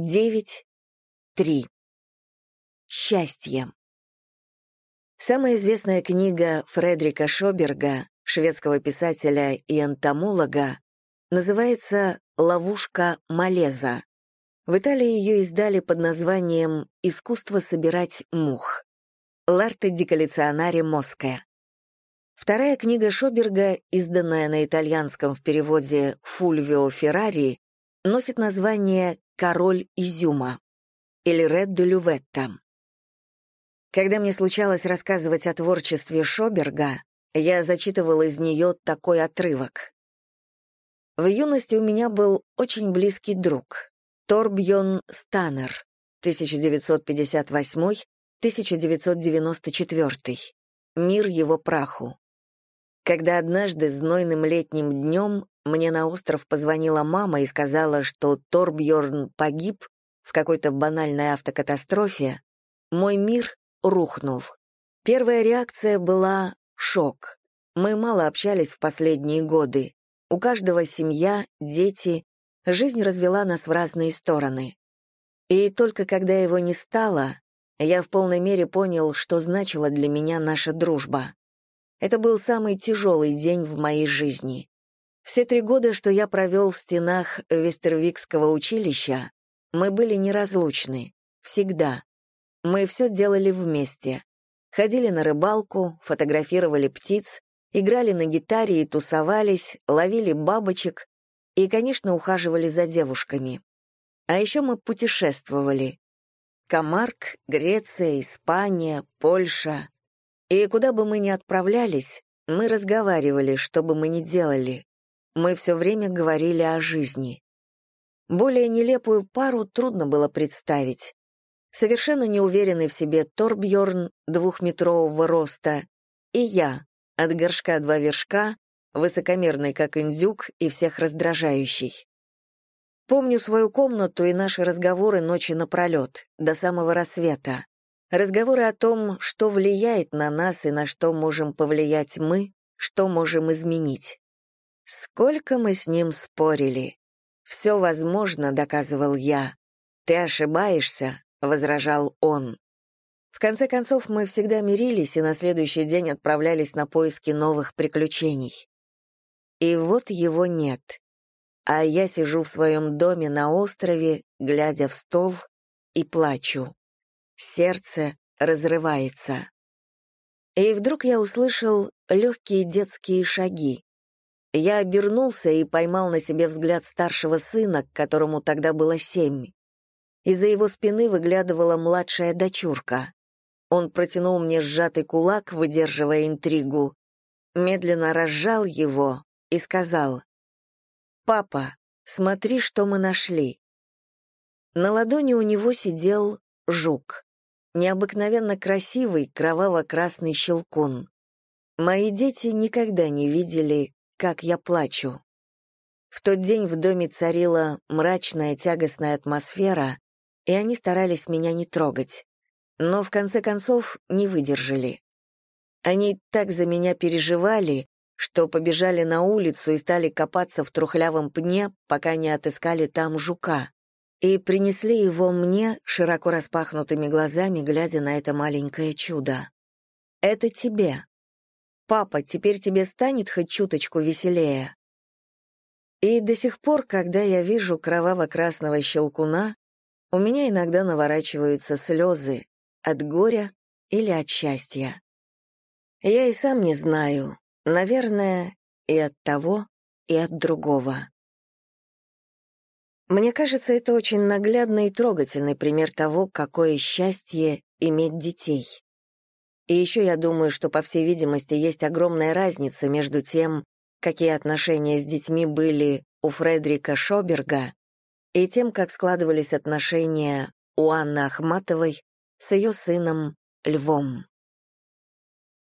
9, 3. Счастье. Самая известная книга Фредрика Шоберга, шведского писателя и энтомолога, называется «Ловушка Малеза». В Италии ее издали под названием «Искусство собирать мух» Ларте ди коллекционаре Моская. Вторая книга Шоберга, изданная на итальянском в переводе «Фульвио Феррари», носит название «Король изюма» или «Ред де Люветта». Когда мне случалось рассказывать о творчестве Шоберга, я зачитывал из нее такой отрывок. В юности у меня был очень близкий друг, Торбьон Станнер, 1958-1994. Мир его праху. Когда однажды знойным летним днем мне на остров позвонила мама и сказала, что Торбьорн погиб в какой-то банальной автокатастрофе, мой мир рухнул. Первая реакция была шок. Мы мало общались в последние годы. У каждого семья, дети. Жизнь развела нас в разные стороны. И только когда его не стало, я в полной мере понял, что значила для меня наша дружба. Это был самый тяжелый день в моей жизни. Все три года, что я провел в стенах Вестервикского училища, мы были неразлучны. Всегда. Мы все делали вместе. Ходили на рыбалку, фотографировали птиц, играли на гитаре и тусовались, ловили бабочек и, конечно, ухаживали за девушками. А еще мы путешествовали. Камарк, Греция, Испания, Польша. И куда бы мы ни отправлялись, мы разговаривали, что бы мы ни делали. Мы все время говорили о жизни. Более нелепую пару трудно было представить. Совершенно неуверенный в себе Торбьорн двухметрового роста и я, от горшка два вершка, высокомерный как индюк и всех раздражающий. Помню свою комнату и наши разговоры ночи напролет, до самого рассвета. Разговоры о том, что влияет на нас и на что можем повлиять мы, что можем изменить. Сколько мы с ним спорили. «Все возможно», — доказывал я. «Ты ошибаешься», — возражал он. В конце концов, мы всегда мирились и на следующий день отправлялись на поиски новых приключений. И вот его нет. А я сижу в своем доме на острове, глядя в стол, и плачу. Сердце разрывается. И вдруг я услышал легкие детские шаги. Я обернулся и поймал на себе взгляд старшего сына, которому тогда было семь. Из-за его спины выглядывала младшая дочурка. Он протянул мне сжатый кулак, выдерживая интригу, медленно разжал его и сказал, «Папа, смотри, что мы нашли». На ладони у него сидел жук необыкновенно красивый кроваво-красный щелкун. Мои дети никогда не видели, как я плачу. В тот день в доме царила мрачная тягостная атмосфера, и они старались меня не трогать. Но в конце концов не выдержали. Они так за меня переживали, что побежали на улицу и стали копаться в трухлявом пне, пока не отыскали там жука и принесли его мне широко распахнутыми глазами, глядя на это маленькое чудо. «Это тебе. Папа, теперь тебе станет хоть чуточку веселее». И до сих пор, когда я вижу кроваво-красного щелкуна, у меня иногда наворачиваются слезы от горя или от счастья. Я и сам не знаю, наверное, и от того, и от другого. Мне кажется, это очень наглядный и трогательный пример того, какое счастье иметь детей. И еще я думаю, что, по всей видимости, есть огромная разница между тем, какие отношения с детьми были у Фредрика Шоберга, и тем, как складывались отношения у Анны Ахматовой с ее сыном Львом.